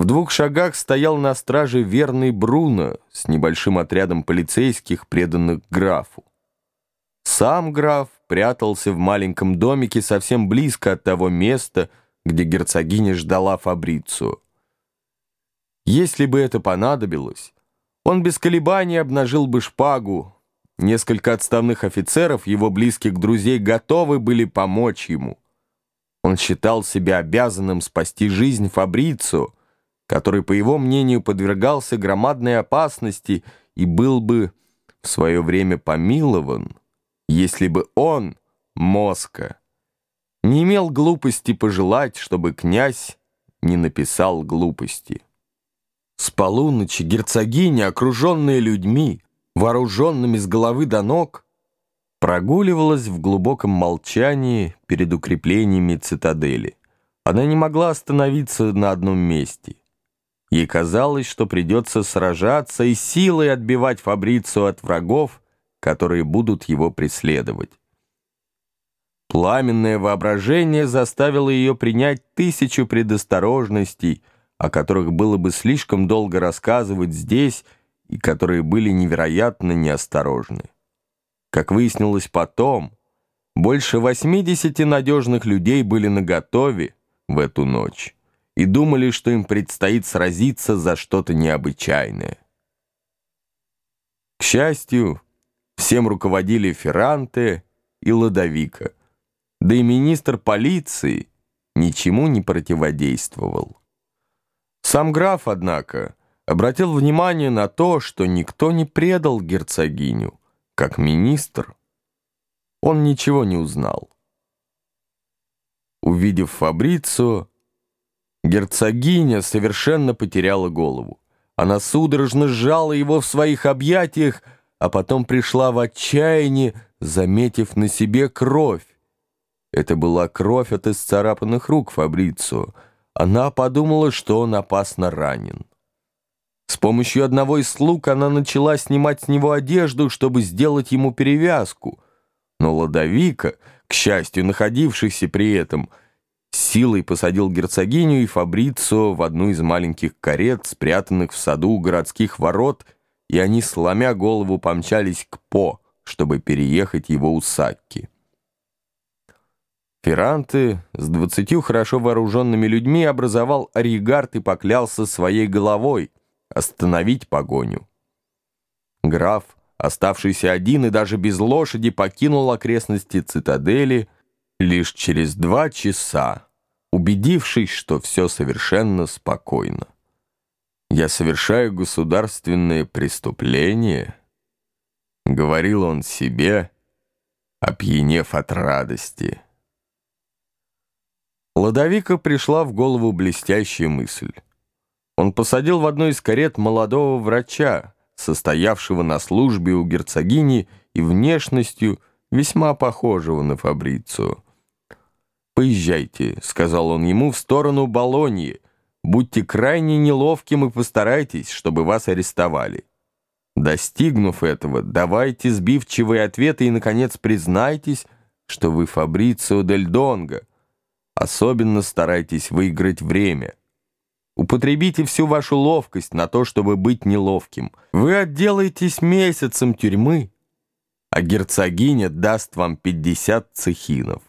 В двух шагах стоял на страже верный Бруно с небольшим отрядом полицейских, преданных графу. Сам граф прятался в маленьком домике совсем близко от того места, где герцогиня ждала Фабрицию. Если бы это понадобилось, он без колебаний обнажил бы шпагу. Несколько отставных офицеров, его близких друзей, готовы были помочь ему. Он считал себя обязанным спасти жизнь Фабрицу, который, по его мнению, подвергался громадной опасности и был бы в свое время помилован, если бы он, Моска, не имел глупости пожелать, чтобы князь не написал глупости. С полуночи герцогиня, окруженная людьми, вооруженными с головы до ног, прогуливалась в глубоком молчании перед укреплениями цитадели. Она не могла остановиться на одном месте. Ей казалось, что придется сражаться и силой отбивать Фабрицию от врагов, которые будут его преследовать. Пламенное воображение заставило ее принять тысячу предосторожностей, о которых было бы слишком долго рассказывать здесь и которые были невероятно неосторожны. Как выяснилось потом, больше 80 надежных людей были наготове в эту ночь и думали, что им предстоит сразиться за что-то необычайное. К счастью, всем руководили Ферранте и Ладовика, да и министр полиции ничему не противодействовал. Сам граф, однако, обратил внимание на то, что никто не предал герцогиню, как министр, он ничего не узнал. Увидев Фабрицу, герцогиня совершенно потеряла голову. Она судорожно сжала его в своих объятиях, а потом пришла в отчаяние, заметив на себе кровь. Это была кровь от исцарапанных рук Фабрицу. Она подумала, что он опасно ранен. С помощью одного из слуг она начала снимать с него одежду, чтобы сделать ему перевязку. Но Ладовика, к счастью, находившийся при этом, силой посадил герцогиню и Фабрицио в одну из маленьких карет, спрятанных в саду у городских ворот, и они, сломя голову, помчались к По, чтобы переехать его у Сакки. Ферранте с двадцатью хорошо вооруженными людьми образовал оригард и поклялся своей головой — остановить погоню. Граф, оставшийся один и даже без лошади, покинул окрестности цитадели лишь через два часа, убедившись, что все совершенно спокойно. «Я совершаю государственное преступление», — говорил он себе, опьянев от радости. Ладовика пришла в голову блестящая мысль. Он посадил в одну из карет молодого врача, состоявшего на службе у герцогини и внешностью весьма похожего на Фабрицию. «Поезжайте», — сказал он ему, — «в сторону Болоньи. Будьте крайне неловким и постарайтесь, чтобы вас арестовали. Достигнув этого, давайте сбивчивые ответы и, наконец, признайтесь, что вы Фабрицио Дель Донго. Особенно старайтесь выиграть время». Употребите всю вашу ловкость на то, чтобы быть неловким. Вы отделаетесь месяцем тюрьмы, а герцогиня даст вам 50 цехинов.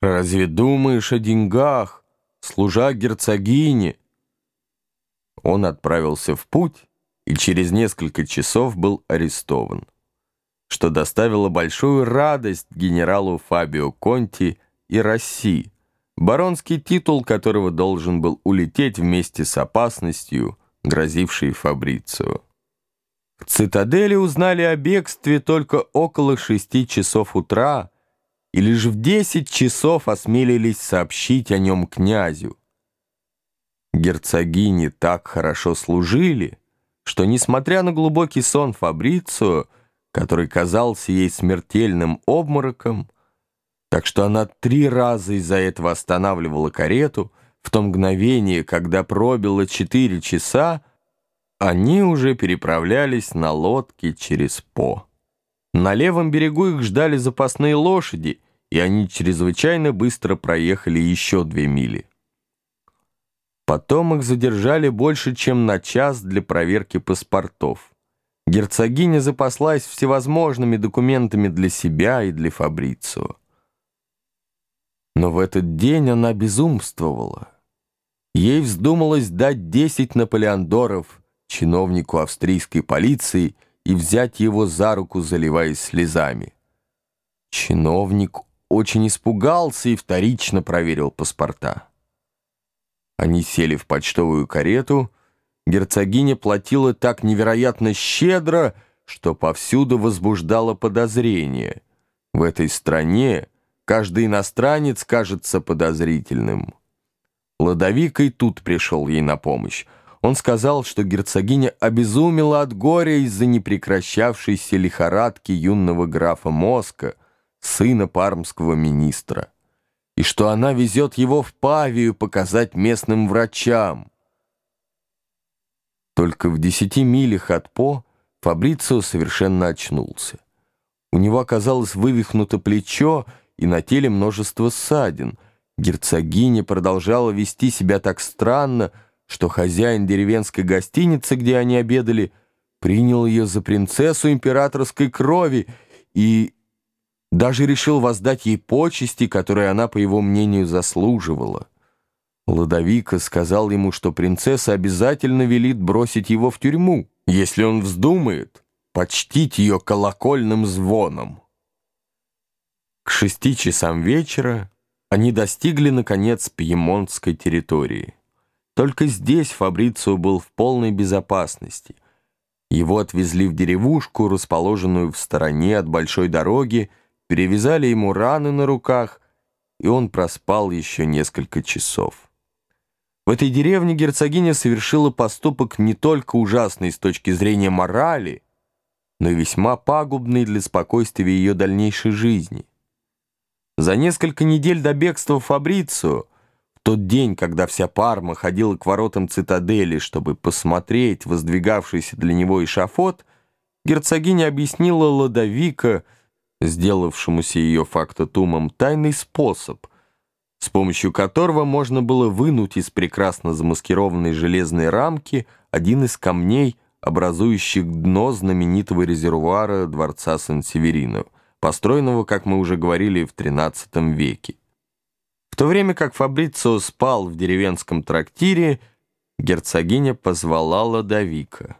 Разве думаешь о деньгах, служа герцогине? Он отправился в путь и через несколько часов был арестован, что доставило большую радость генералу Фабио Конти и России, баронский титул которого должен был улететь вместе с опасностью, грозившей Фабрицию. В цитадели узнали о бегстве только около шести часов утра, и лишь в десять часов осмелились сообщить о нем князю. Герцогини так хорошо служили, что, несмотря на глубокий сон Фабрицио, который казался ей смертельным обмороком, так что она три раза из-за этого останавливала карету. В то мгновение, когда пробило четыре часа, они уже переправлялись на лодке через По. На левом берегу их ждали запасные лошади, и они чрезвычайно быстро проехали еще две мили. Потом их задержали больше, чем на час для проверки паспортов. Герцогиня запаслась всевозможными документами для себя и для Фабрицио. Но в этот день она безумствовала. Ей вздумалось дать 10 наполеондоров чиновнику австрийской полиции и взять его за руку, заливаясь слезами. Чиновник очень испугался и вторично проверил паспорта. Они сели в почтовую карету. Герцогиня платила так невероятно щедро, что повсюду возбуждало подозрение. В этой стране каждый иностранец кажется подозрительным. Ладовик и тут пришел ей на помощь. Он сказал, что герцогиня обезумела от горя из-за непрекращавшейся лихорадки юного графа Моска, сына пармского министра и что она везет его в Павию показать местным врачам. Только в десяти милях от По Фабрицио совершенно очнулся. У него оказалось вывихнуто плечо и на теле множество ссадин. Герцогиня продолжала вести себя так странно, что хозяин деревенской гостиницы, где они обедали, принял ее за принцессу императорской крови и даже решил воздать ей почести, которые она, по его мнению, заслуживала. Ладовика сказал ему, что принцесса обязательно велит бросить его в тюрьму, если он вздумает почтить ее колокольным звоном. К шести часам вечера они достигли, наконец, пьемонтской территории. Только здесь Фабрицио был в полной безопасности. Его отвезли в деревушку, расположенную в стороне от большой дороги, перевязали ему раны на руках, и он проспал еще несколько часов. В этой деревне герцогиня совершила поступок не только ужасный с точки зрения морали, но и весьма пагубный для спокойствия ее дальнейшей жизни. За несколько недель до бегства Фабрицио, в тот день, когда вся Парма ходила к воротам цитадели, чтобы посмотреть воздвигавшийся для него эшафот, герцогиня объяснила Ладовика, сделавшемуся ее фактотумом, тайный способ, с помощью которого можно было вынуть из прекрасно замаскированной железной рамки один из камней, образующих дно знаменитого резервуара дворца Сан-Северино, построенного, как мы уже говорили, в XIII веке. В то время как Фабрицио спал в деревенском трактире, герцогиня позвала Ладовика.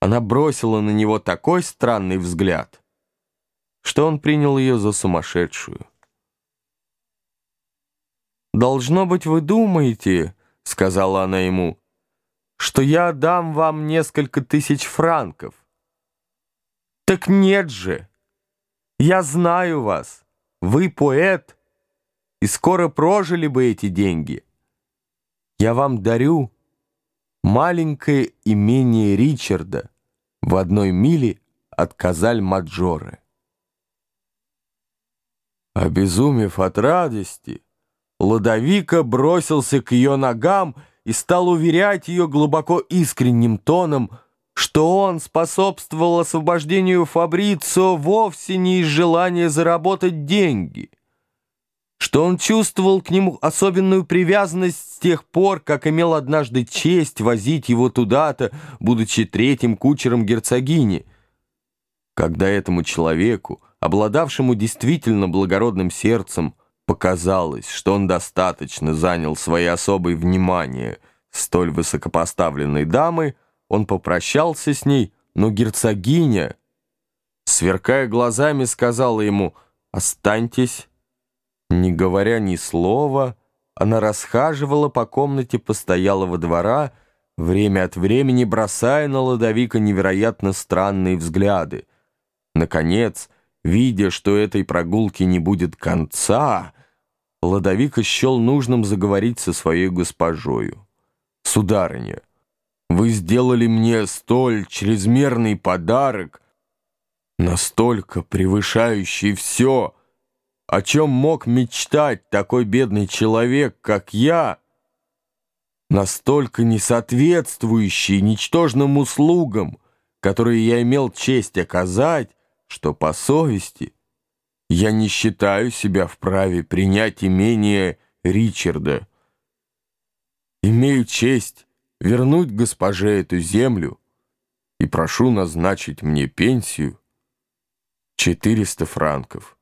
Она бросила на него такой странный взгляд — что он принял ее за сумасшедшую. «Должно быть, вы думаете, — сказала она ему, — что я дам вам несколько тысяч франков. Так нет же! Я знаю вас, вы поэт, и скоро прожили бы эти деньги. Я вам дарю маленькое имение Ричарда в одной миле от Казаль-Маджоре. Обезумев от радости, Ладовика бросился к ее ногам и стал уверять ее глубоко искренним тоном, что он способствовал освобождению Фабрицио вовсе не из желания заработать деньги, что он чувствовал к нему особенную привязанность с тех пор, как имел однажды честь возить его туда-то, будучи третьим кучером герцогини. Когда этому человеку, обладавшему действительно благородным сердцем, показалось, что он достаточно занял своей особой внимание столь высокопоставленной дамы, он попрощался с ней, но герцогиня, сверкая глазами, сказала ему «Останьтесь». Не говоря ни слова, она расхаживала по комнате постоялого двора, время от времени бросая на Ладовика невероятно странные взгляды. Наконец, Видя, что этой прогулки не будет конца, Ладовик счел нужным заговорить со своей госпожою. «Сударыня, вы сделали мне столь чрезмерный подарок, настолько превышающий все, о чем мог мечтать такой бедный человек, как я, настолько несоответствующий ничтожным услугам, которые я имел честь оказать, что по совести я не считаю себя вправе принять имение Ричарда. Имею честь вернуть госпоже эту землю и прошу назначить мне пенсию 400 франков.